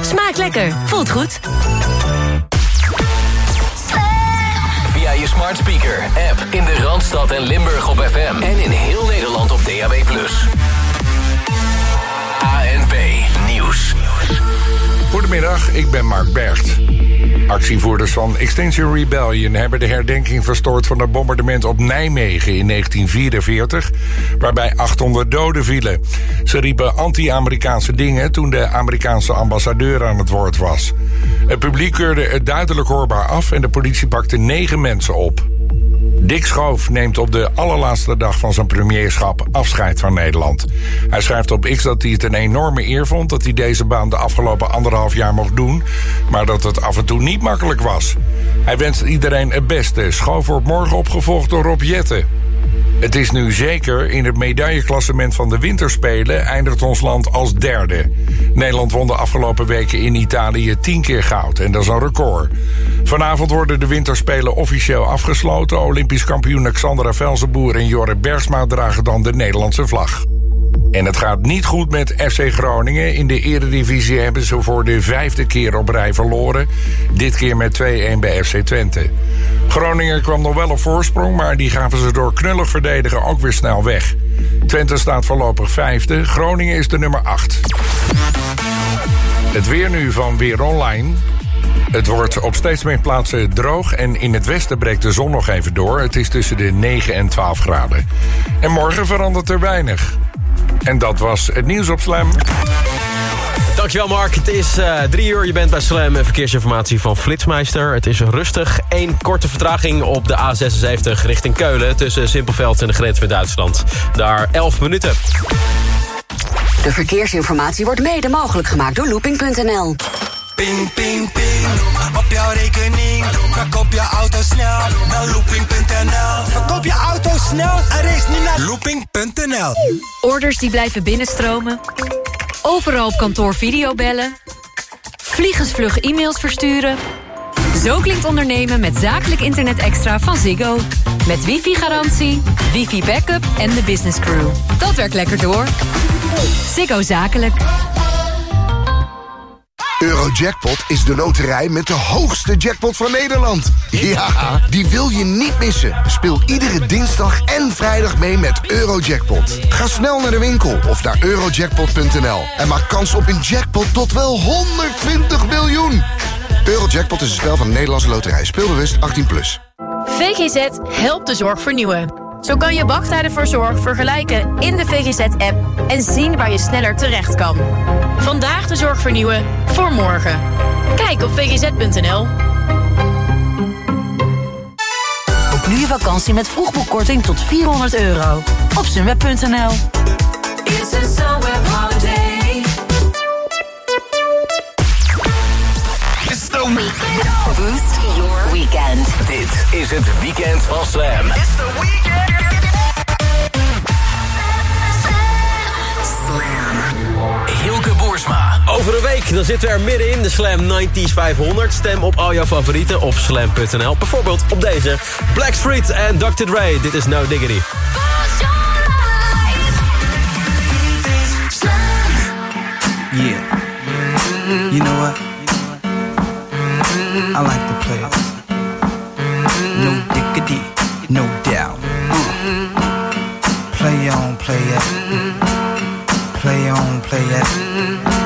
Smaakt lekker. Voelt goed. Via je smart speaker, app in de Randstad en Limburg op FM. En in heel Nederland op DAB+. ANP Goedemiddag, ik ben Mark Bergt. Actievoerders van Extinction Rebellion hebben de herdenking verstoord van het bombardement op Nijmegen in 1944, waarbij 800 doden vielen. Ze riepen anti-Amerikaanse dingen toen de Amerikaanse ambassadeur aan het woord was. Het publiek keurde het duidelijk hoorbaar af en de politie pakte negen mensen op. Dick Schoof neemt op de allerlaatste dag van zijn premierschap afscheid van Nederland. Hij schrijft op X dat hij het een enorme eer vond dat hij deze baan de afgelopen anderhalf jaar mocht doen, maar dat het af en toe niet makkelijk was. Hij wenst iedereen het beste. Schoof wordt morgen opgevolgd door Rob Jetten. Het is nu zeker. In het medailleklassement van de winterspelen eindigt ons land als derde. Nederland won de afgelopen weken in Italië tien keer goud. En dat is een record. Vanavond worden de winterspelen officieel afgesloten. Olympisch kampioen Alexandra Velzenboer en Jorre Bergsma dragen dan de Nederlandse vlag. En het gaat niet goed met FC Groningen. In de eredivisie hebben ze voor de vijfde keer op rij verloren. Dit keer met 2-1 bij FC Twente. Groningen kwam nog wel op voorsprong, maar die gaven ze door knullig verdedigen ook weer snel weg. Twente staat voorlopig vijfde. Groningen is de nummer 8. Het weer nu van Weer Online. Het wordt op steeds meer plaatsen droog en in het westen breekt de zon nog even door. Het is tussen de 9 en 12 graden. En morgen verandert er weinig. En dat was het nieuws op Slam. Dankjewel Mark. Het is uh, drie uur. Je bent bij Slam. Verkeersinformatie van Flitsmeister. Het is rustig. Eén korte vertraging op de A76 richting Keulen... tussen Simpelveld en de grens met Duitsland. Daar 11 minuten. De verkeersinformatie wordt mede mogelijk gemaakt door looping.nl. Ping, ping, ping. Op jouw rekening. Verkoop je auto snel naar looping.nl. Verkoop je auto snel en race niet naar looping.nl. Orders die blijven binnenstromen. Overal op kantoor videobellen. Vliegensvlug e-mails versturen. Zo klinkt ondernemen met zakelijk internet extra van Ziggo. Met wifi-garantie, wifi-backup en de business crew. Dat werkt lekker door. Ziggo Zakelijk. Eurojackpot is de loterij met de hoogste jackpot van Nederland. Ja, die wil je niet missen. Speel iedere dinsdag en vrijdag mee met Eurojackpot. Ga snel naar de winkel of naar eurojackpot.nl en maak kans op een jackpot tot wel 120 miljoen. Eurojackpot is een spel van de Nederlandse loterij. Speelbewust 18+. Plus. VGZ helpt de zorg vernieuwen. Zo kan je wachttijden voor zorg vergelijken in de VGZ-app... en zien waar je sneller terecht kan. Vandaag de zorg vernieuwen voor morgen. Kijk op vgz.nl. Boek nu je vakantie met vroegboekkorting tot 400 euro. Op sunweb.nl Boost your weekend. Dit is het weekend van Slam. It's the weekend. Slam. Over een week dan zitten we er middenin. De Slam 90s 500. Stem op al jouw favorieten op slam.nl. Bijvoorbeeld op deze. Blackstreet en Dr. Dre. Dit is No Diggity. Yeah. You know what? I like the players. No diggity, no doubt. Play on, play it. Play on, play it.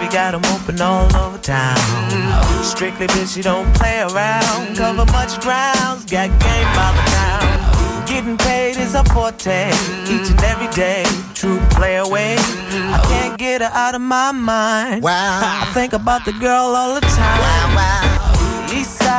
Baby got 'em open all over town. Strictly bitch, you don't play around. Cover much grounds, got game by the town. Getting paid is a forte, each and every day. True play away. I can't get her out of my mind. Wow. I think about the girl all the time. Wow, wow.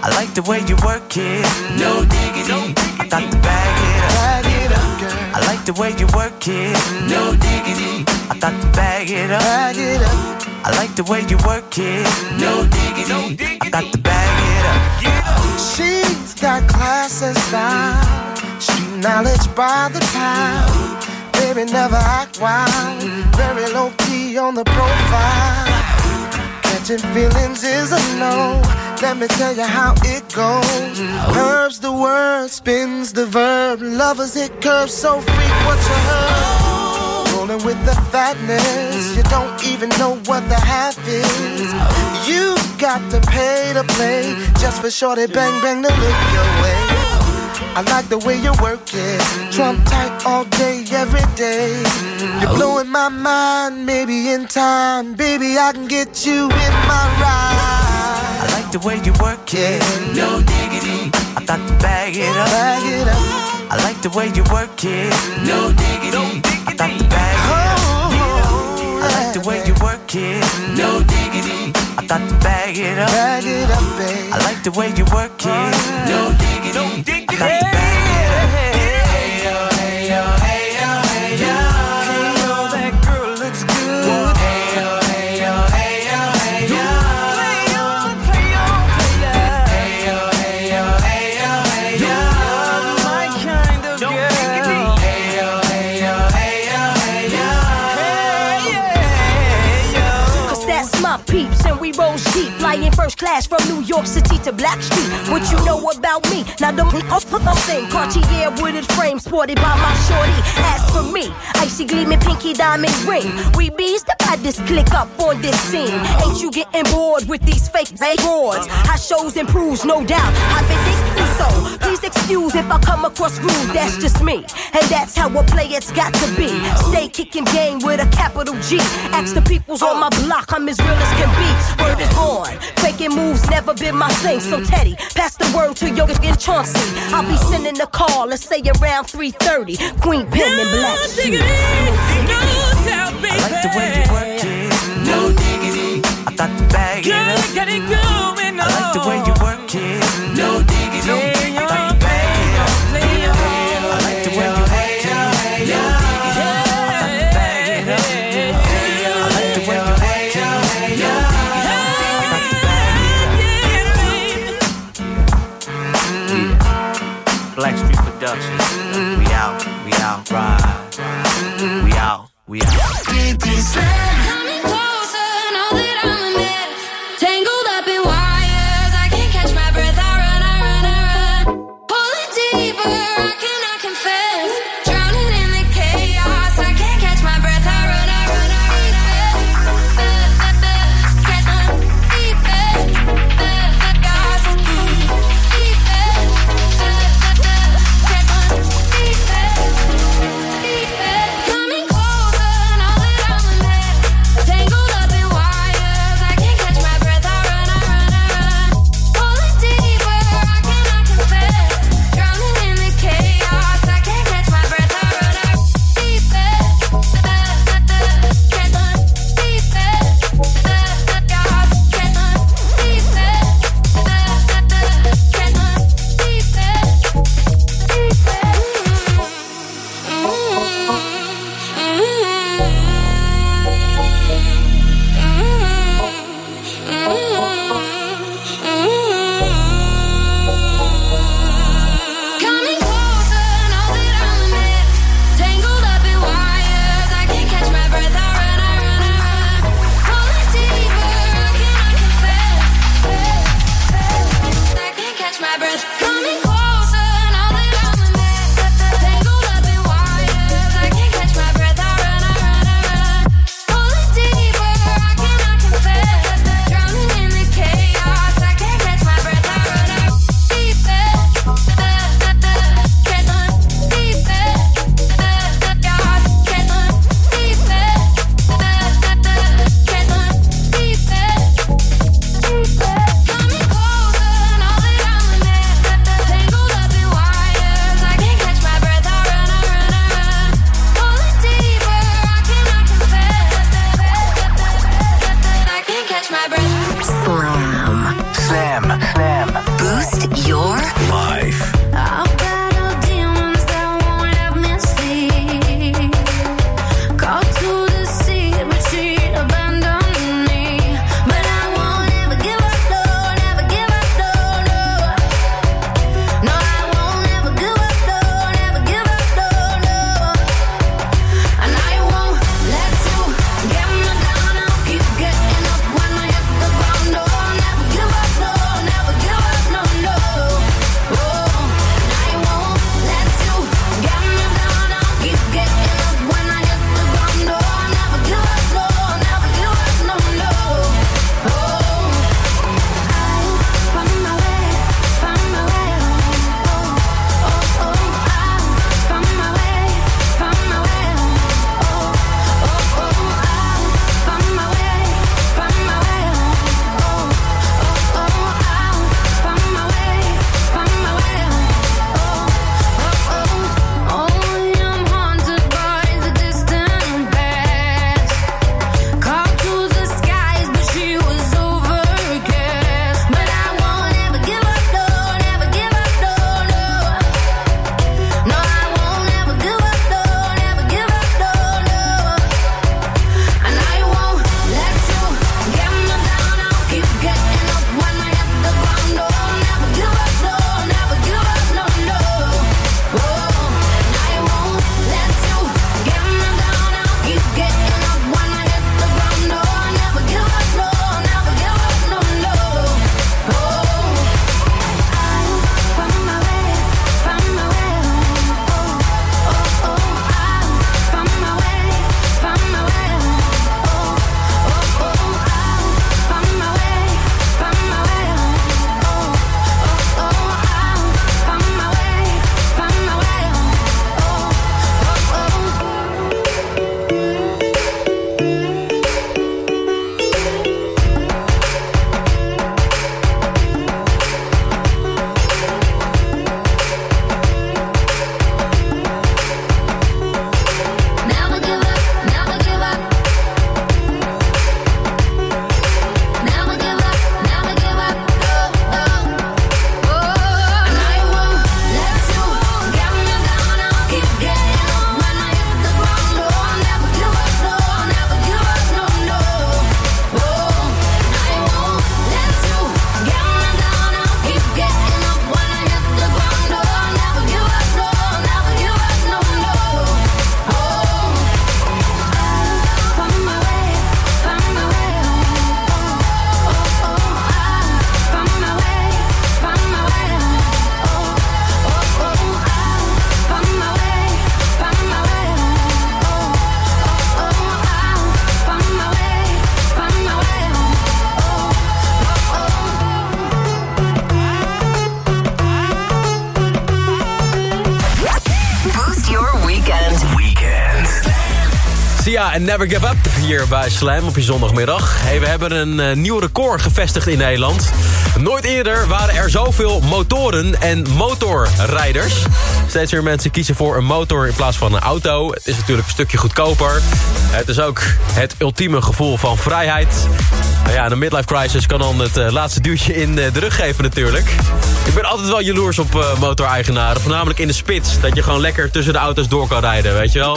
I like the way you work it, no diggity. I got to bag it up. Bag it up. I like the way you work it, no diggity. I got to bag it up. Bag it up. I like the way you work it, no diggity. I got to bag it up. She's got class and style, street knowledge by the time. Baby, never act wild, very low key on the profile. Catching feelings is a no. Let me tell you how it goes. Curves the word, spins the verb. Lovers hit curves so freak what you heard. Rolling with the fatness, you don't even know what the half is. You got to pay to play just for shorty bang bang to look your way. I like the way you work it. Trump tight all day, every day. You're blowing my mind, maybe in time. Baby, I can get you in my ride. I like the way you work it, no diggity. I got to bag it up. Bag it up. I like the way you work it, no diggity. I got to bag it up. Oh, I like the way you work it, no diggity. I got to bag it up. Bag it up, babe. I like the way you work it, no diggity. I got to bag it up. First class from New York City to Black Street. What you know about me? Now don't off for thing Cartier wooded frame sported by my shorty As for me, icy gleaming pinky diamond ring We bees the baddest click up on this scene Ain't you getting bored with these fake broads? How shows improves, no doubt I've been thinking so Please excuse if I come across rude, that's just me. And that's how a player's got to be. Stay kicking game with a capital G. Ask the peoples on my block, I'm as real as can be. Word is born, faking moves never been my thing. So Teddy, pass the word to Yoga and Chauncey. I'll be sending a call, let's say around 3.30 Queen Pen and Black Shoes. I like the way you work it, no diggity. I got to bag it up. Get it going Never Give Up hier bij Slam op je zondagmiddag. Hey, we hebben een eh, nieuw record gevestigd in Nederland. Nooit eerder waren er zoveel motoren en motorrijders. Steeds meer mensen kiezen voor een motor in plaats van een auto. Het is natuurlijk een stukje goedkoper. Het is ook het ultieme gevoel van vrijheid. Nou ja, een midlife crisis kan dan het eh, laatste duwtje in eh, de rug geven natuurlijk. Ik ben altijd wel jaloers op uh, motoreigenaren. Voornamelijk in de spits. Dat je gewoon lekker tussen de auto's door kan rijden, weet je wel.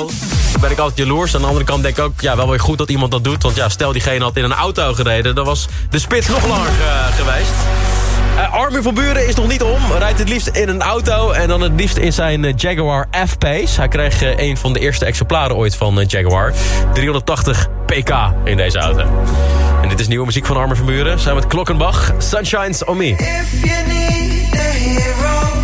Dan ben ik altijd jaloers. Aan de andere kant denk ik ook, ja, wel weer goed dat iemand dat doet. Want ja, stel diegene had in een auto gereden... dan was de spits nog langer geweest. Uh, Armin van Buren is nog niet om. Rijdt het liefst in een auto en dan het liefst in zijn uh, Jaguar F-Pace. Hij kreeg uh, een van de eerste exemplaren ooit van Jaguar. 380 pk in deze auto. En dit is nieuwe muziek van Armin van Buren. Samen met Klokkenbach, Sunshines on Me. If you need a hero,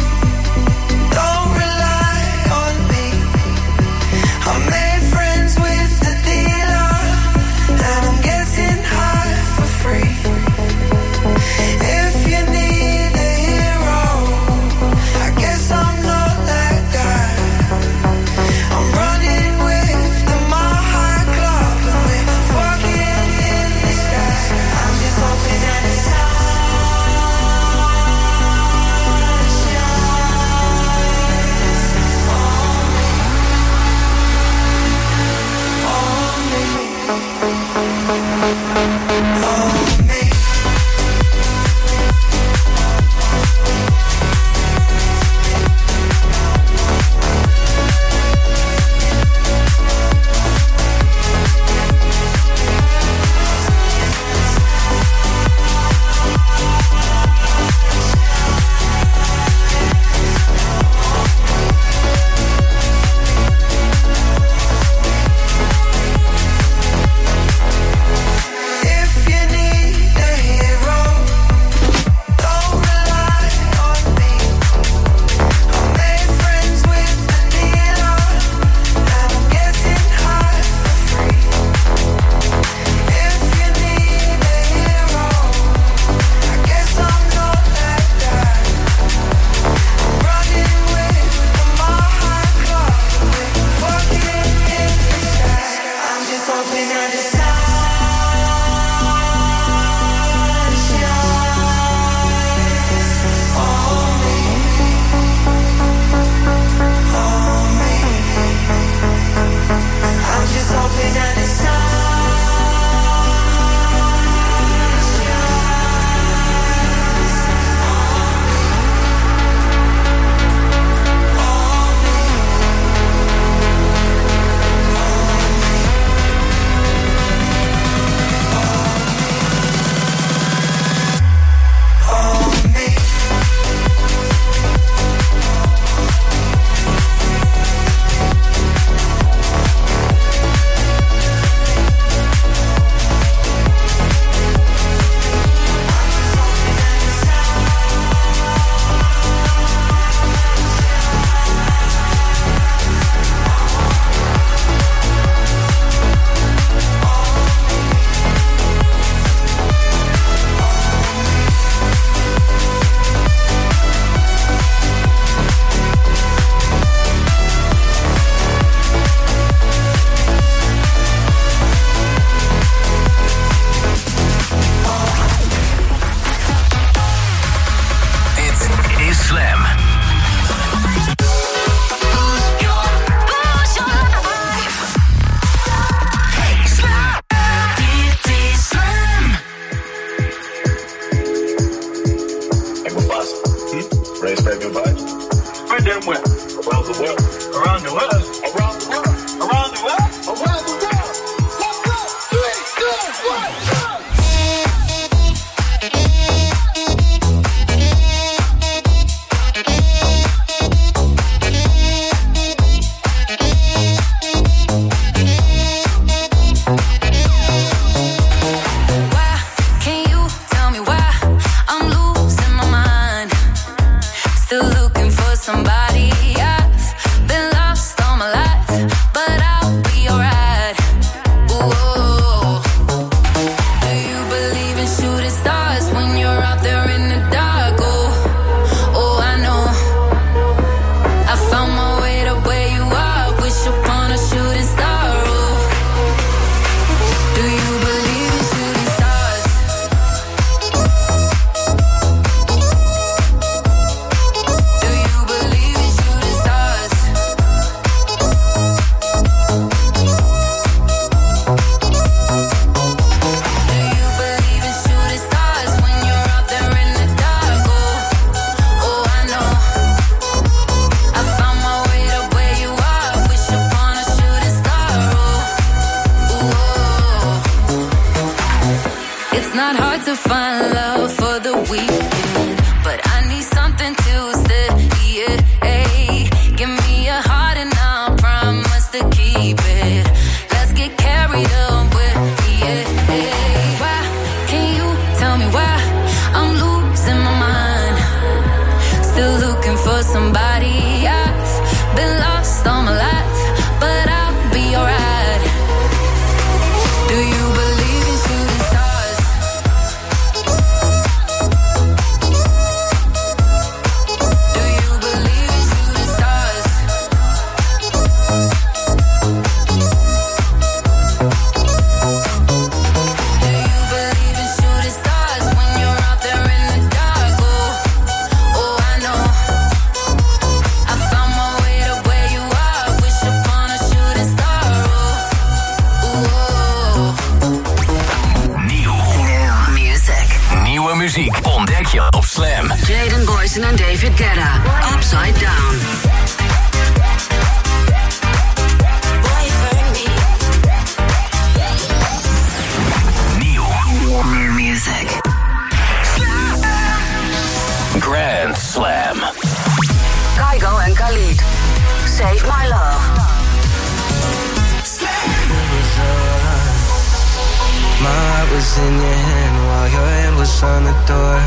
was in your hand while your hand was on the door.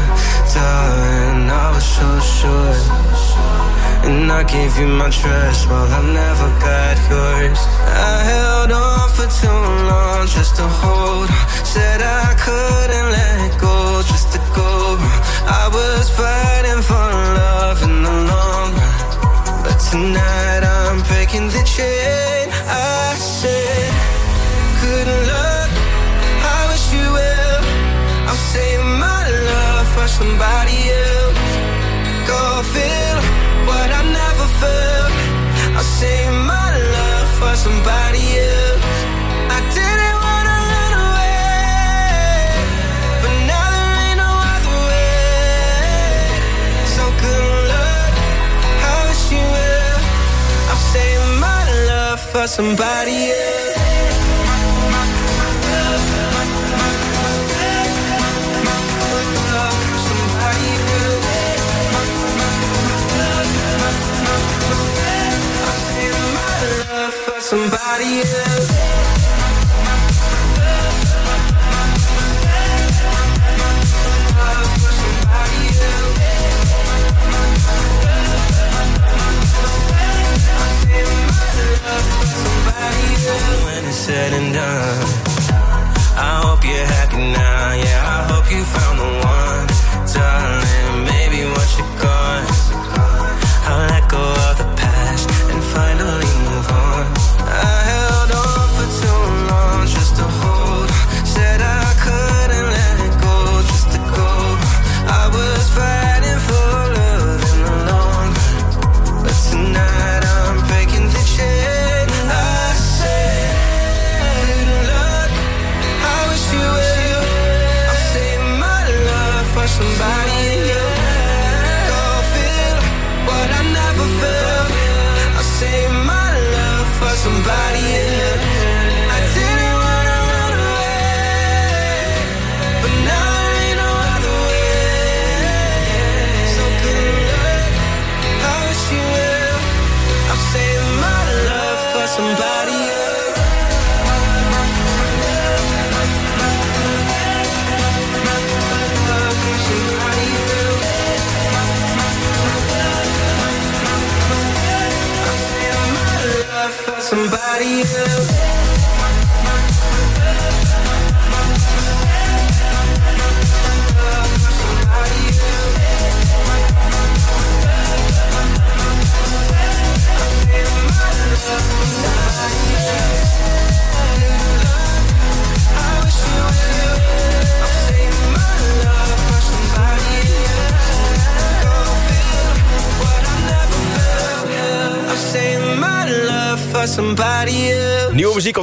Darling, I was so sure. And I gave you my trust while I never got yours. I held on for too long just to hold. Said I couldn't let go just to go. I was fighting for love in the long run. But tonight I'm breaking the chain. I said, good luck. I'll save my love for somebody else. Go feel what I never felt. I'll save my love for somebody else. I didn't wanna run away, but now there ain't no other way. So good luck. I wish you well. I'll save my love for somebody else. Somebody else. When it's said and done, I hope you're happy now.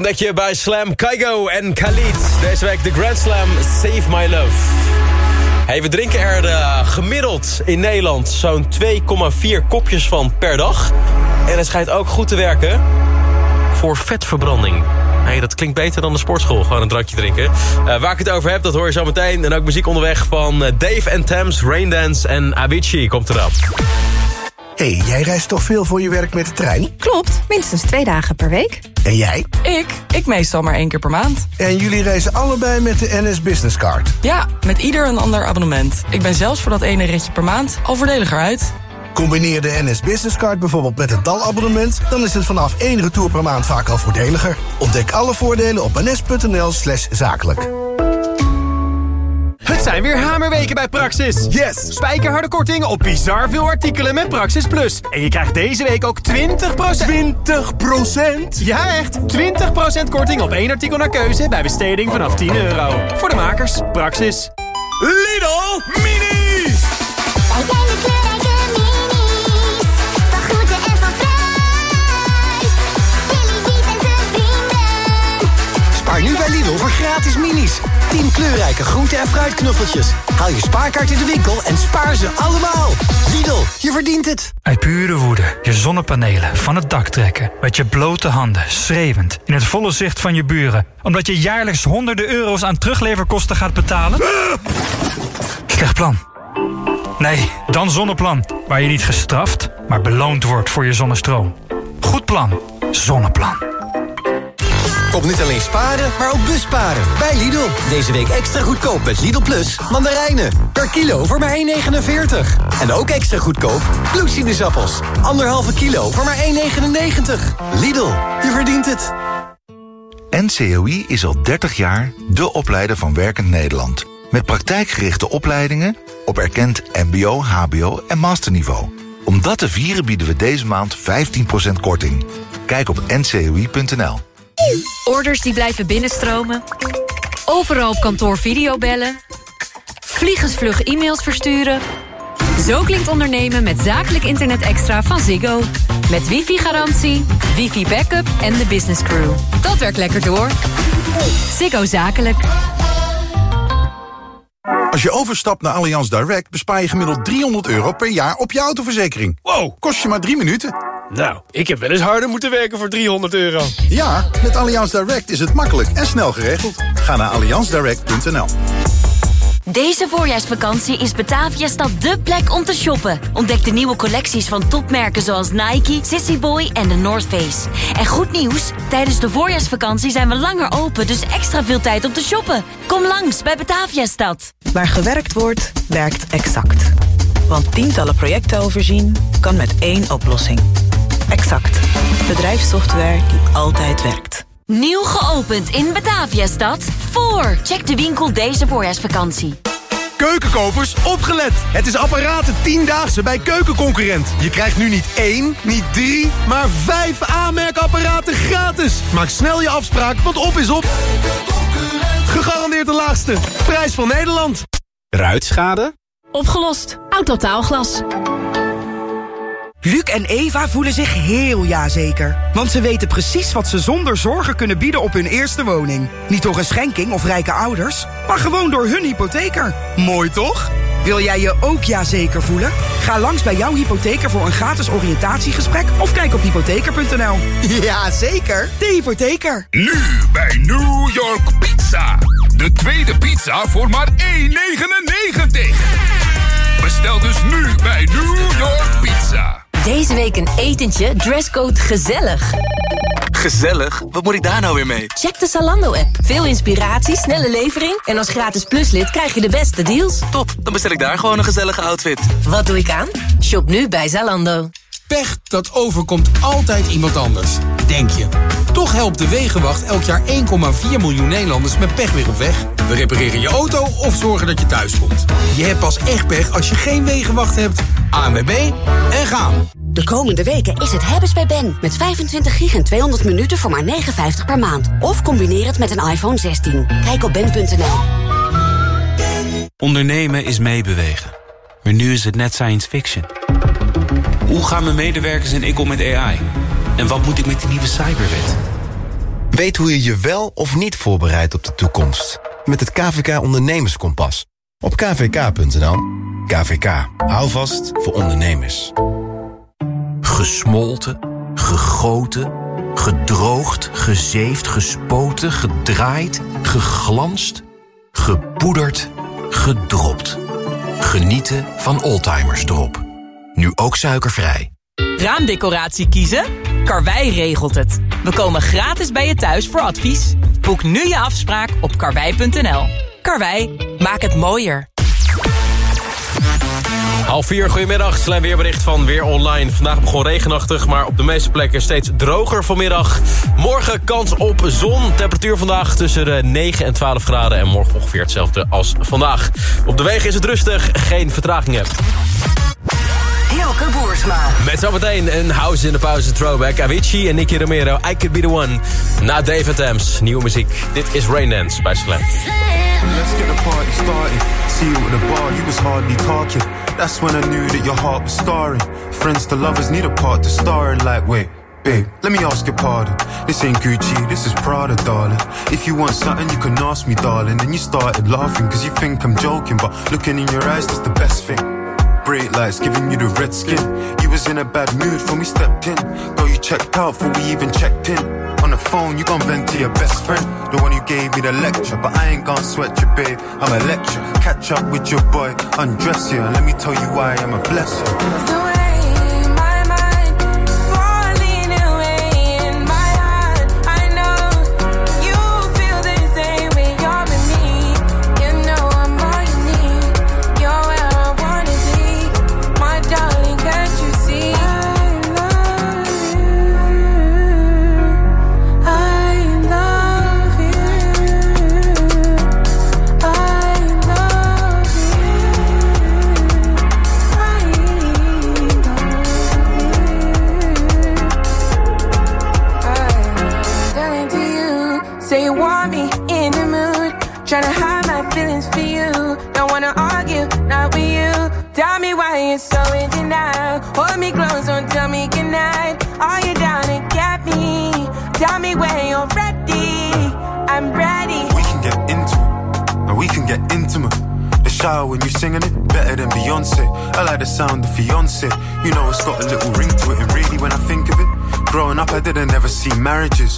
Ontdek je bij Slam, Kaigo en Khalid. Deze week de Grand Slam Save My Love. Hey, we drinken er eh, gemiddeld in Nederland zo'n 2,4 kopjes van per dag. En het schijnt ook goed te werken voor vetverbranding. Nee, dat klinkt beter dan de sportschool. Gewoon een drankje drinken. Eh, waar ik het over heb, dat hoor je zo meteen. En ook muziek onderweg van eh, Dave en Thames, Raindance en Avicii komt erop. hey, jij reist toch veel voor je werk met de trein? Klopt, minstens twee dagen per week. En jij? Ik? Ik meestal maar één keer per maand. En jullie reizen allebei met de NS Business Card? Ja, met ieder een ander abonnement. Ik ben zelfs voor dat ene ritje per maand al voordeliger uit. Combineer de NS Business Card bijvoorbeeld met het DAL-abonnement... dan is het vanaf één retour per maand vaak al voordeliger. Ontdek alle voordelen op ns.nl zakelijk. Het zijn weer hamerweken bij Praxis. Yes! Spijkerharde korting op bizar veel artikelen met Praxis Plus. En je krijgt deze week ook 20%... 20%? Ja, echt! 20% korting op één artikel naar keuze bij besteding vanaf 10 euro. Voor de makers, Praxis. Lidl Mini! Wij zijn de Lidl voor gratis minis. 10 kleurrijke groente- en fruitknuffeltjes. Haal je spaarkaart in de winkel en spaar ze allemaal. Lidl, je verdient het. Uit pure woede je zonnepanelen van het dak trekken. Met je blote handen, schreeuwend, in het volle zicht van je buren. Omdat je jaarlijks honderden euro's aan terugleverkosten gaat betalen? Slecht plan. Nee, dan Zonneplan. Waar je niet gestraft, maar beloond wordt voor je zonnestroom. Goed plan. Zonneplan. Kom niet alleen sparen, maar ook busparen. Bij Lidl. Deze week extra goedkoop met Lidl Plus mandarijnen. Per kilo voor maar 1,49. En ook extra goedkoop bloedsinusappels. Anderhalve kilo voor maar 1,99. Lidl, je verdient het. NCOI is al 30 jaar de opleider van Werkend Nederland. Met praktijkgerichte opleidingen op erkend mbo, hbo en masterniveau. Om dat te vieren bieden we deze maand 15% korting. Kijk op ncoi.nl. Orders die blijven binnenstromen. Overal op kantoor videobellen. Vliegensvlug e-mails versturen. Zo klinkt ondernemen met zakelijk internet extra van Ziggo. Met wifi-garantie, wifi-backup en de business crew. Dat werkt lekker door. Ziggo Zakelijk. Als je overstapt naar Allianz Direct bespaar je gemiddeld 300 euro per jaar op je autoverzekering. Wow, kost je maar drie minuten. Nou, ik heb wel eens harder moeten werken voor 300 euro. Ja, met Allianz Direct is het makkelijk en snel geregeld. Ga naar allianzdirect.nl. Deze voorjaarsvakantie is Bataviastad dé plek om te shoppen. Ontdek de nieuwe collecties van topmerken zoals Nike, Sissy Boy en de North Face. En goed nieuws, tijdens de voorjaarsvakantie zijn we langer open... dus extra veel tijd om te shoppen. Kom langs bij Bataviastad. Waar gewerkt wordt, werkt exact. Want tientallen projecten overzien kan met één oplossing. Exact. Bedrijfssoftware die altijd werkt. Nieuw geopend in Bataviastad. Voor. Check de winkel deze voorjaarsvakantie. Keukenkopers, opgelet! Het is apparaten 10-daagse bij Keukenconcurrent. Je krijgt nu niet één, niet drie, maar vijf aanmerkapparaten gratis. Maak snel je afspraak, want op is op. Gegarandeerd de laagste. Prijs van Nederland. Ruitschade? Opgelost. Autotaalglas. Luc en Eva voelen zich heel jazeker. Want ze weten precies wat ze zonder zorgen kunnen bieden op hun eerste woning. Niet door een schenking of rijke ouders, maar gewoon door hun hypotheker. Mooi toch? Wil jij je ook jazeker voelen? Ga langs bij jouw hypotheker voor een gratis oriëntatiegesprek... of kijk op hypotheker.nl. Ja, zeker. De hypotheker. Nu bij New York Pizza. De tweede pizza voor maar 1,99. Bestel dus nu bij New York Pizza. Deze week een etentje, dresscode gezellig. Gezellig? Wat moet ik daar nou weer mee? Check de Zalando-app. Veel inspiratie, snelle levering... en als gratis pluslid krijg je de beste deals. Top, dan bestel ik daar gewoon een gezellige outfit. Wat doe ik aan? Shop nu bij Zalando. Pech, dat overkomt altijd iemand anders. Denk je. Toch helpt de Wegenwacht elk jaar 1,4 miljoen Nederlanders met pech weer op weg. We repareren je auto of zorgen dat je thuis komt. Je hebt pas echt pech als je geen Wegenwacht hebt. ANWB en gaan. De komende weken is het hebben's bij Ben. Met 25 gig en 200 minuten voor maar 59 per maand. Of combineer het met een iPhone 16. Kijk op ben.nl. Ondernemen is meebewegen. Maar nu is het net science fiction. Hoe gaan mijn medewerkers en ik om met AI? En wat moet ik met die nieuwe cyberwet? Weet hoe je je wel of niet voorbereidt op de toekomst. Met het KVK Ondernemerskompas. Op kvk.nl. KVK. Hou vast voor ondernemers. Gesmolten, gegoten, Gedroogd, gezeefd, gespoten, gedraaid, geglanst, gepoederd, gedropt. Genieten van Oldtimers Drop. Nu ook suikervrij. Raamdecoratie kiezen? Karwei regelt het. We komen gratis bij je thuis voor advies. Boek nu je afspraak op karwei.nl. Karwei, maak het mooier. Half vier, goedemiddag. Slein weerbericht van Weer Online. Vandaag begon regenachtig, maar op de meeste plekken steeds droger vanmiddag. Morgen kans op zon. Temperatuur vandaag tussen de 9 en 12 graden. En morgen ongeveer hetzelfde als vandaag. Op de wegen is het rustig, geen vertragingen. Hilke Boersma. Met zometeen een house in de pauze throwback. Avicii en Nicky Romero, I Could Be The One. Na David Thames, nieuwe muziek. Dit is Rain Dance bij Slam. Let's get the party started. See you at the bar, you was hardly talking. That's when I knew that your heart was scarring. Friends to lovers need a part to star in. Like, wait, babe, let me ask your pardon. This ain't Gucci, this is Prada, darling. If you want something, you can ask me, darling. And you started laughing, cause you think I'm joking. But looking in your eyes, that's the best thing. Bright lights giving you the red skin. You was in a bad mood when we stepped in. Girl, you checked out before we even checked in. On the phone, you gon' vent to your best friend, the one who gave me the lecture. But I ain't gon' sweat you, babe. I'm a lecture. Catch up with your boy, undress you, and let me tell you why I'm a blessing. You're so in denial. Hold me close, don't tell me goodnight. Are you down to get me? Tell me when you're ready. I'm ready. We can get into it, and we can get intimate. The shower when you singing it, better than Beyonce. I like the sound of fiance. You know it's got a little ring to it, and really when I think of it, growing up I didn't ever see marriages.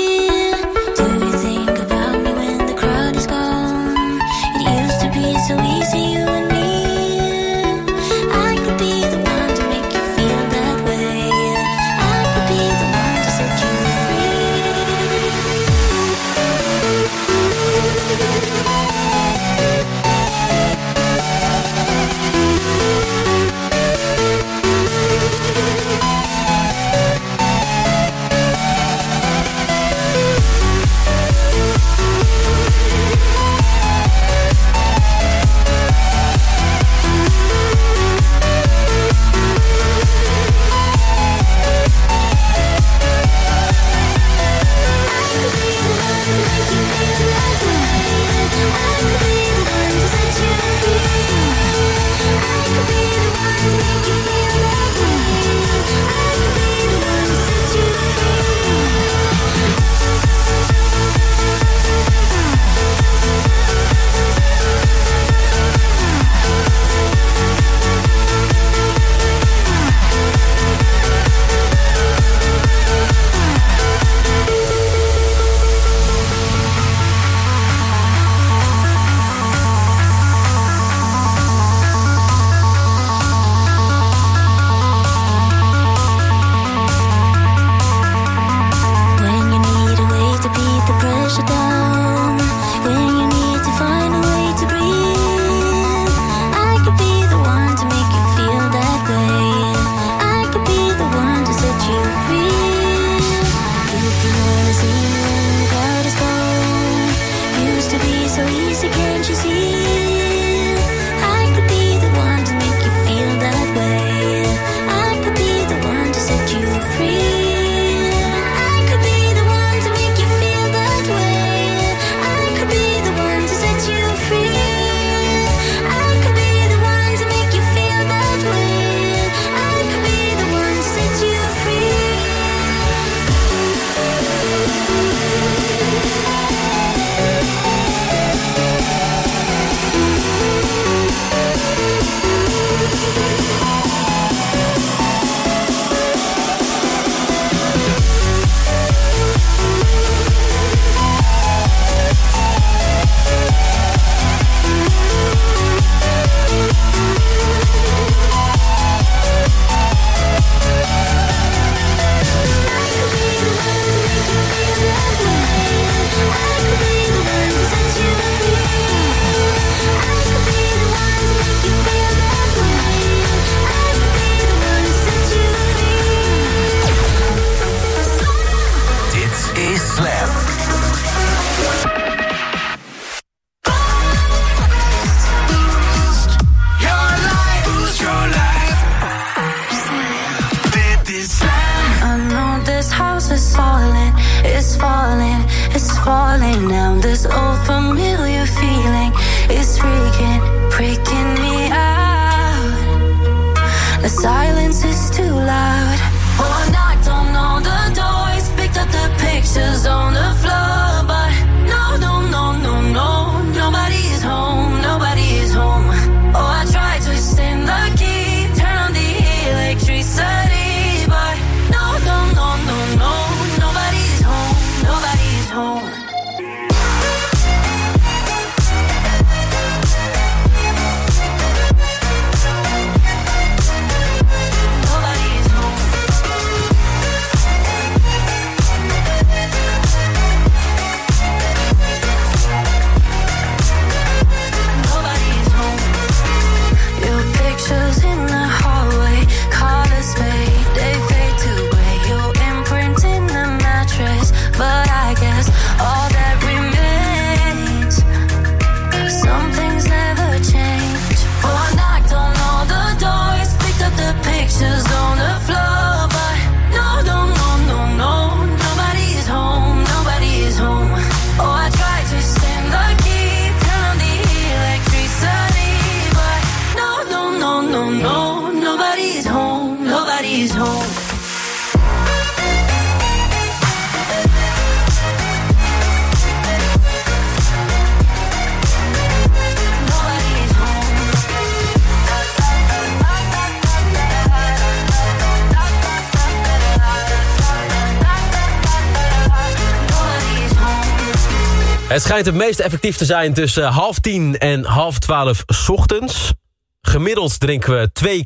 schijnt het meest effectief te zijn tussen eh, half tien en half twaalf ochtends. Gemiddeld drinken we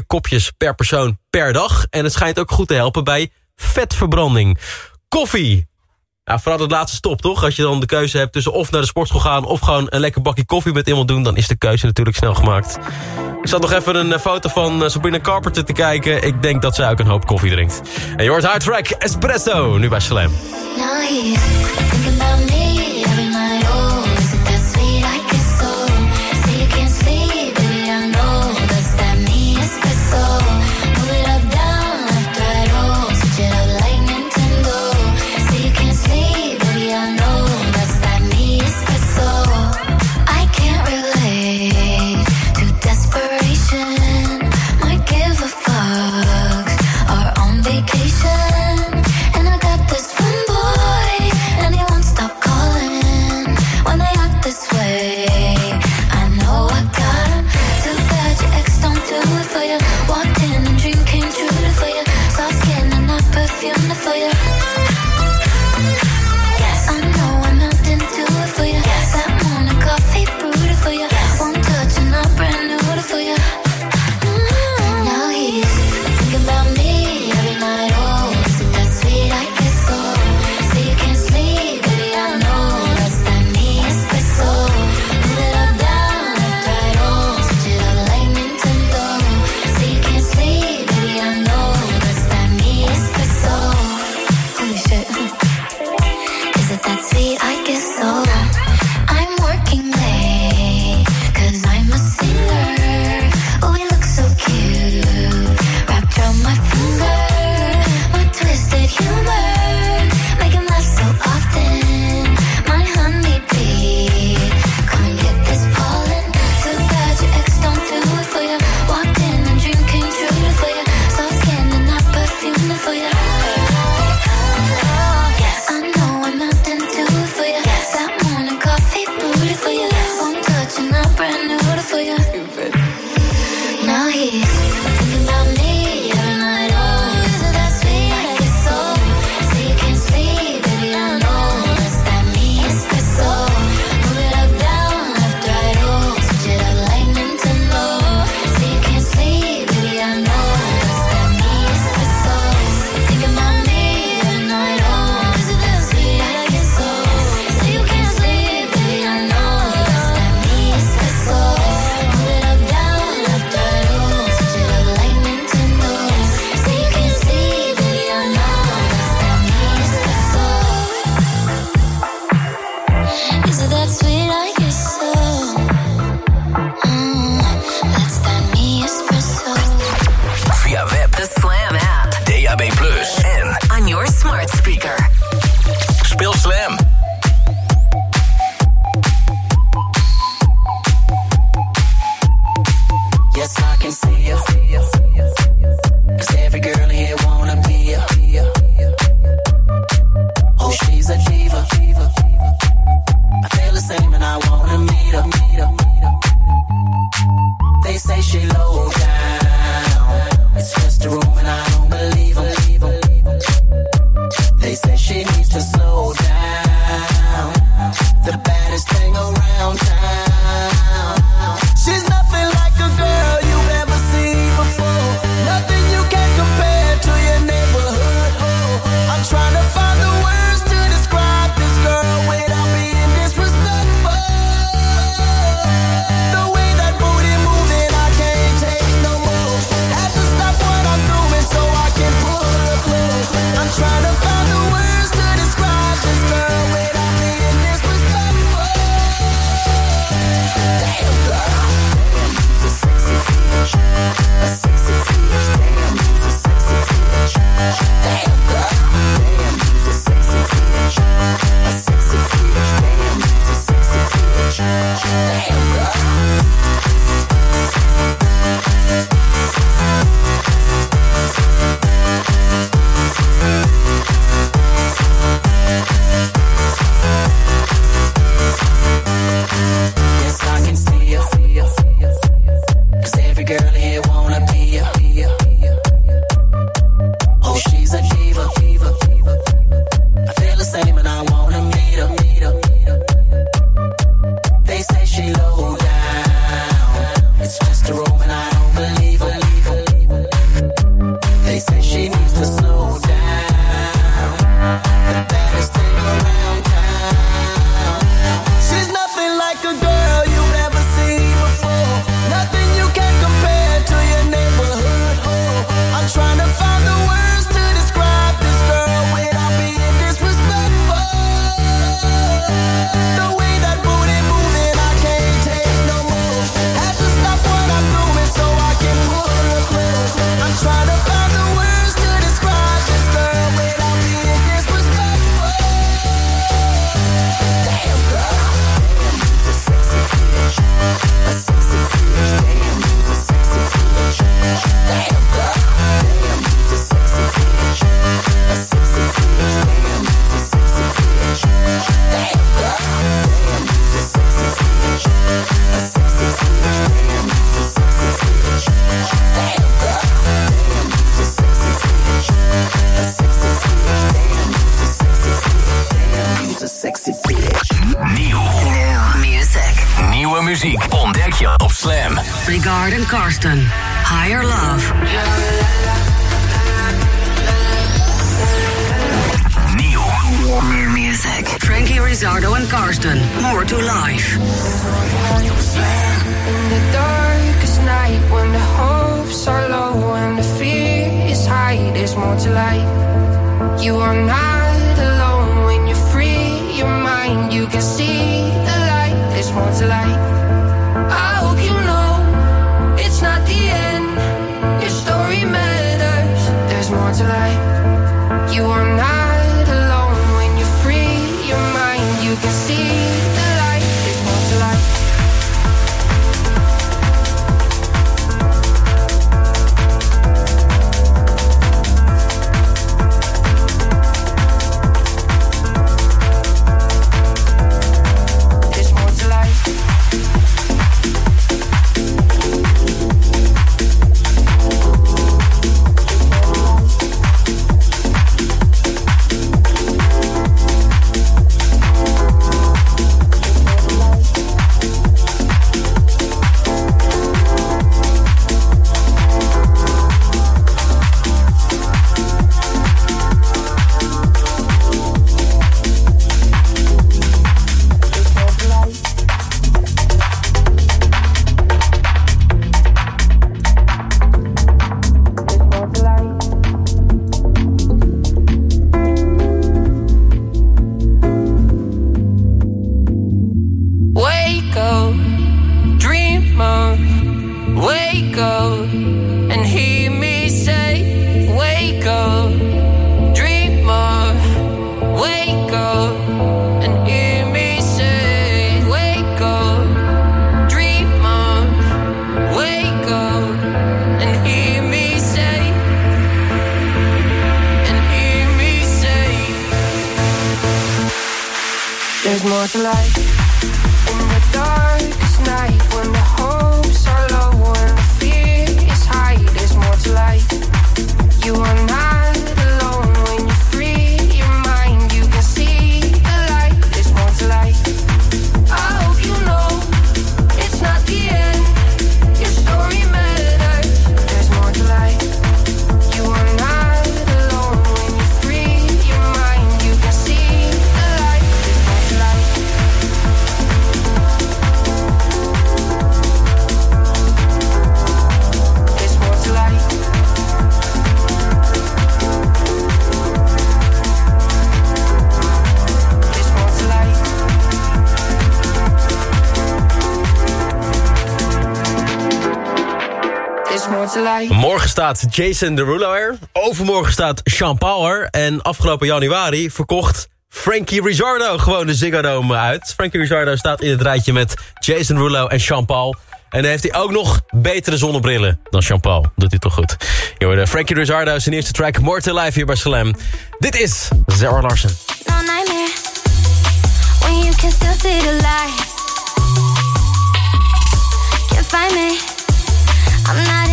2,4 kopjes per persoon per dag. En het schijnt ook goed te helpen bij vetverbranding. Koffie. Nou, vooral het laatste stop, toch? Als je dan de keuze hebt tussen of naar de sportschool gaan... of gewoon een lekker bakje koffie met iemand doen... dan is de keuze natuurlijk snel gemaakt. Ik zat nog even een eh, foto van eh, Sabine Carpenter te kijken. Ik denk dat zij ook een hoop koffie drinkt. En je hoort track Espresso, nu bij Slam. Now darkest night when the hopes are low and the fear is high, there's more to life. You are not. was life? Jason Derulo er. Overmorgen staat Sean Paul er. En afgelopen januari verkocht Frankie Rizzardo gewoon de Ziggo uit. Frankie Rizzardo staat in het rijtje met Jason Derulo en Sean Paul. En dan heeft hij ook nog betere zonnebrillen dan Sean Paul. Doet hij toch goed. Hoorde Frankie Rizzardo zijn eerste track More to Life hier bij Slam. Dit is Zara Larsen. No when you can still see the light. Find me. I'm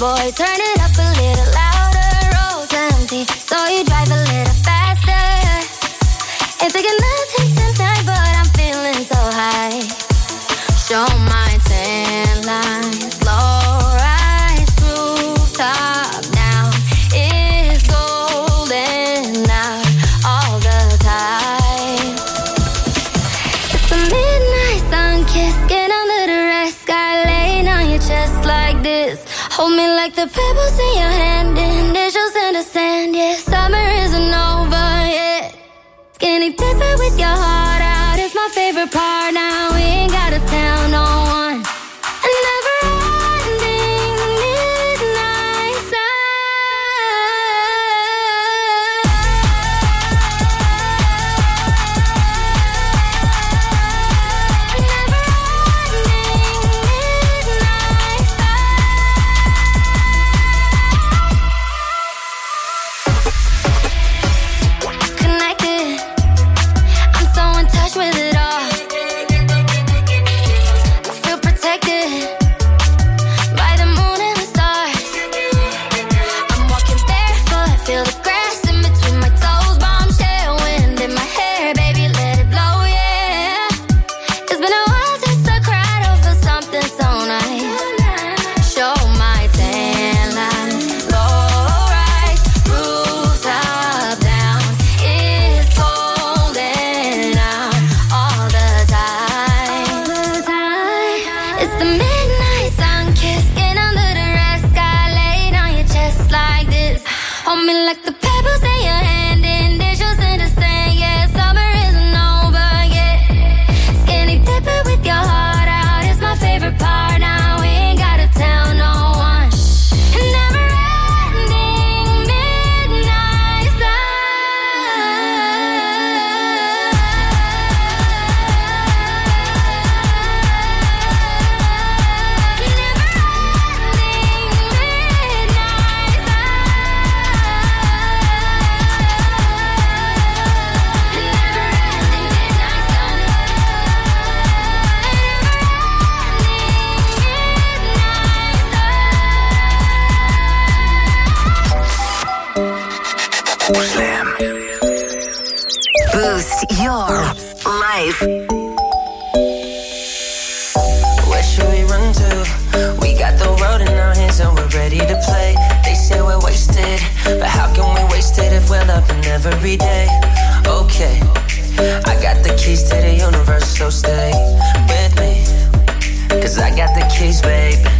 boy. Turn it up a little louder. Roads empty, so you drive a little faster. Ain't taking nothing tonight, but I'm feeling so high. Show my tan lines, Hold me like the pebbles in your hand, initials in the sand. Yeah, summer isn't over yet. Skinny dipping with your heart out is my favorite part. Now we ain't gotta tell no stay with me. Cause I got the keys, babe.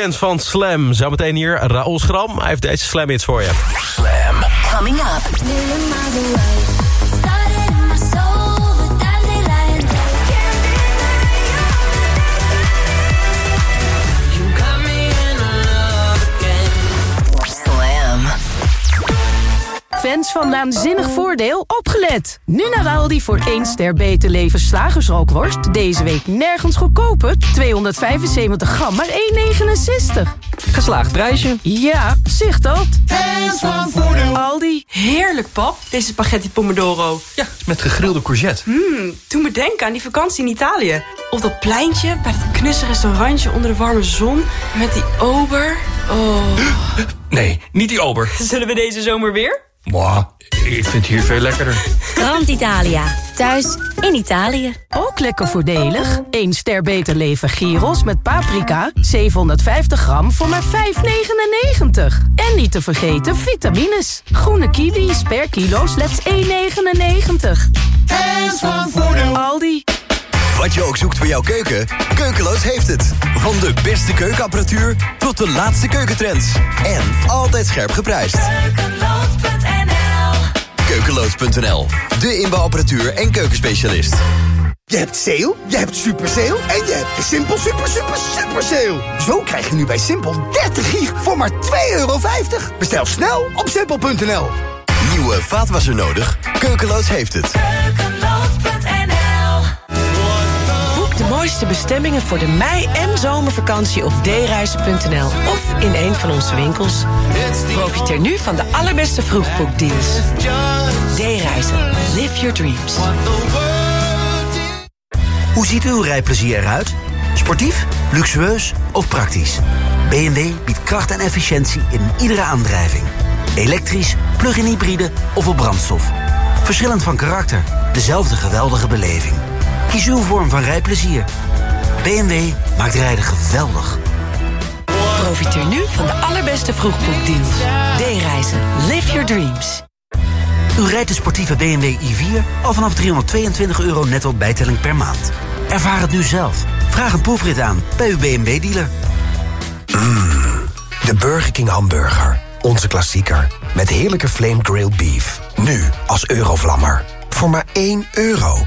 Weekend van Slam. Zometeen hier Raoul Schram. Hij heeft deze Slam hits voor je. Slam. Coming up. Fans van Naanzinnig Voordeel, opgelet! Nu naar Aldi voor 1 ster beter leven slagersrookworst. Deze week nergens goedkoper. 275 gram, maar 1,69. Geslaagd prijsje. Ja, zicht dat. Fans van Voordeel. Aldi. Heerlijk, pap, deze spaghetti pomodoro. Ja, met gegrilde courgette. Mmm, doe me denken aan die vakantie in Italië. Op dat pleintje, bij dat knusse restaurantje onder de warme zon... met die ober. Oh. Nee, niet die ober. Zullen we deze zomer weer? Mwah, ik vind hier veel lekkerder. Grand Italia. Thuis in Italië. Ook lekker voordelig. 1 ster beter leven gyros met paprika. 750 gram voor maar 5,99. En niet te vergeten vitamines. Groene kiwis per kilo slechts 1,99. Hands van Voordeel. Aldi. Wat je ook zoekt voor jouw keuken, Keukeloos heeft het. Van de beste keukenapparatuur tot de laatste keukentrends. En altijd scherp geprijsd. Keukeloos.nl, de inbouwapparatuur en keukenspecialist. Je hebt sale, je hebt super sale en je hebt de Simpel super super super sale. Zo krijg je nu bij Simpel 30 gig voor maar 2,50 euro. Bestel snel op simpel.nl. Nieuwe vaatwasser nodig? Keukeloos heeft het. Mooiste bestemmingen voor de mei- en zomervakantie op dereizen.nl of in een van onze winkels. Profiteer nu van de allerbeste vroegboekdeals. D-reizen. Live your dreams. Hoe ziet uw rijplezier eruit? Sportief, luxueus of praktisch? BMW biedt kracht en efficiëntie in iedere aandrijving. Elektrisch, plug-in hybride of op brandstof. Verschillend van karakter, dezelfde geweldige beleving. Kies uw vorm van rijplezier. BMW maakt rijden geweldig. Profiteer nu van de allerbeste vroegboekdeals. D-reizen. Live your dreams. U rijdt de sportieve BMW i4 al vanaf 322 euro netto bijtelling per maand. Ervaar het nu zelf. Vraag een proefrit aan bij uw BMW-dealer. De Burger King hamburger. Onze klassieker. Met heerlijke flame grilled beef. Nu als eurovlammer. Voor maar 1 euro.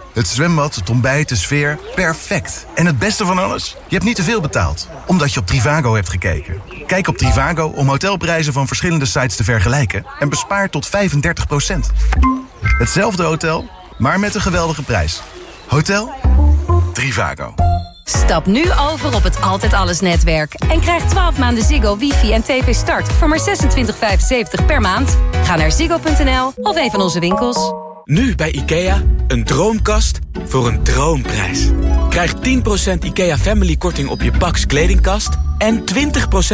Het zwembad, het ontbijt, de sfeer, perfect. En het beste van alles? Je hebt niet te veel betaald, omdat je op Trivago hebt gekeken. Kijk op Trivago om hotelprijzen van verschillende sites te vergelijken... en bespaar tot 35% Hetzelfde hotel, maar met een geweldige prijs. Hotel Trivago. Stap nu over op het Altijd Alles netwerk. En krijg 12 maanden Ziggo, wifi en tv start voor maar 26,75 per maand. Ga naar ziggo.nl of een van onze winkels. Nu bij IKEA, een droomkast voor een droomprijs. Krijg 10% IKEA Family korting op je Pax kledingkast... en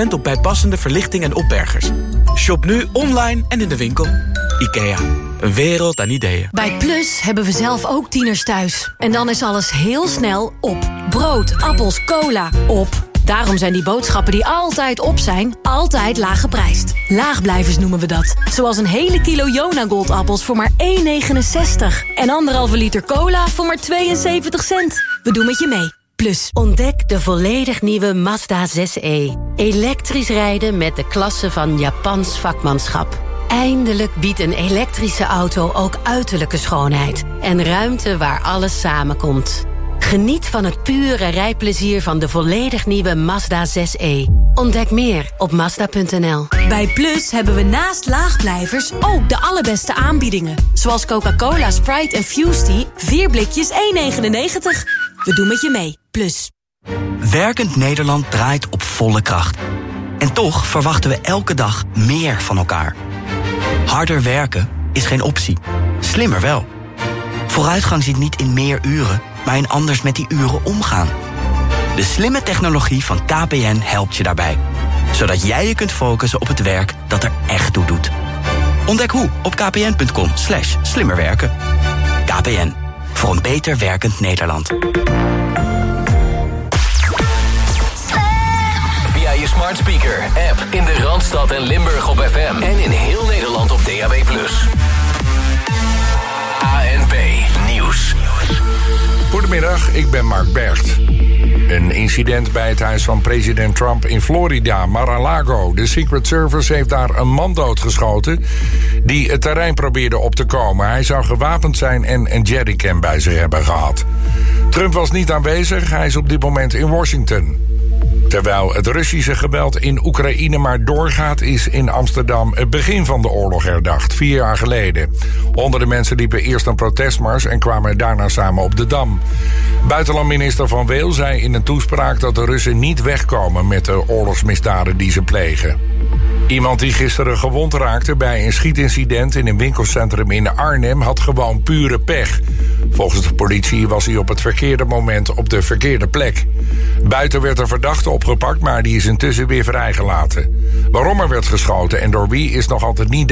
20% op bijpassende verlichting en opbergers. Shop nu online en in de winkel. IKEA, een wereld aan ideeën. Bij Plus hebben we zelf ook tieners thuis. En dan is alles heel snel op. Brood, appels, cola, op. Daarom zijn die boodschappen die altijd op zijn, altijd laag geprijsd. Laagblijvers noemen we dat. Zoals een hele kilo Jona Goldappels voor maar 1,69. En anderhalve liter cola voor maar 72 cent. We doen met je mee. Plus. Ontdek de volledig nieuwe Mazda 6e. Elektrisch rijden met de klasse van Japans vakmanschap. Eindelijk biedt een elektrische auto ook uiterlijke schoonheid. En ruimte waar alles samenkomt. Geniet van het pure rijplezier van de volledig nieuwe Mazda 6e. Ontdek meer op Mazda.nl. Bij Plus hebben we naast laagblijvers ook de allerbeste aanbiedingen. Zoals Coca-Cola, Sprite en Fusty. 4 blikjes 1,99. We doen met je mee. Plus. Werkend Nederland draait op volle kracht. En toch verwachten we elke dag meer van elkaar. Harder werken is geen optie. Slimmer wel. Vooruitgang zit niet in meer uren, in anders met die uren omgaan. De slimme technologie van KPN helpt je daarbij. Zodat jij je kunt focussen op het werk dat er echt toe doet. Ontdek hoe op kpn.com slash slimmerwerken. KPN, voor een beter werkend Nederland. Via je smart speaker, app in de Randstad en Limburg op FM. En in heel Nederland op DAB+. Goedemiddag, ik ben Mark Bergt. Een incident bij het huis van president Trump in Florida, Mar-a-Lago. De Secret Service heeft daar een man doodgeschoten die het terrein probeerde op te komen. Hij zou gewapend zijn en een jerrycan bij zich hebben gehad. Trump was niet aanwezig, hij is op dit moment in Washington. Terwijl het Russische geweld in Oekraïne maar doorgaat, is in Amsterdam het begin van de oorlog herdacht, vier jaar geleden. Honderden mensen liepen eerst een protestmars en kwamen daarna samen op de Dam. Buitenlandminister Van Weel zei in een toespraak dat de Russen niet wegkomen met de oorlogsmisdaden die ze plegen. Iemand die gisteren gewond raakte bij een schietincident in een winkelcentrum in Arnhem had gewoon pure pech. Volgens de politie was hij op het verkeerde moment op de verkeerde plek. Buiten werd een verdachte opgepakt, maar die is intussen weer vrijgelaten. Waarom er werd geschoten en door wie is nog altijd niet duidelijk.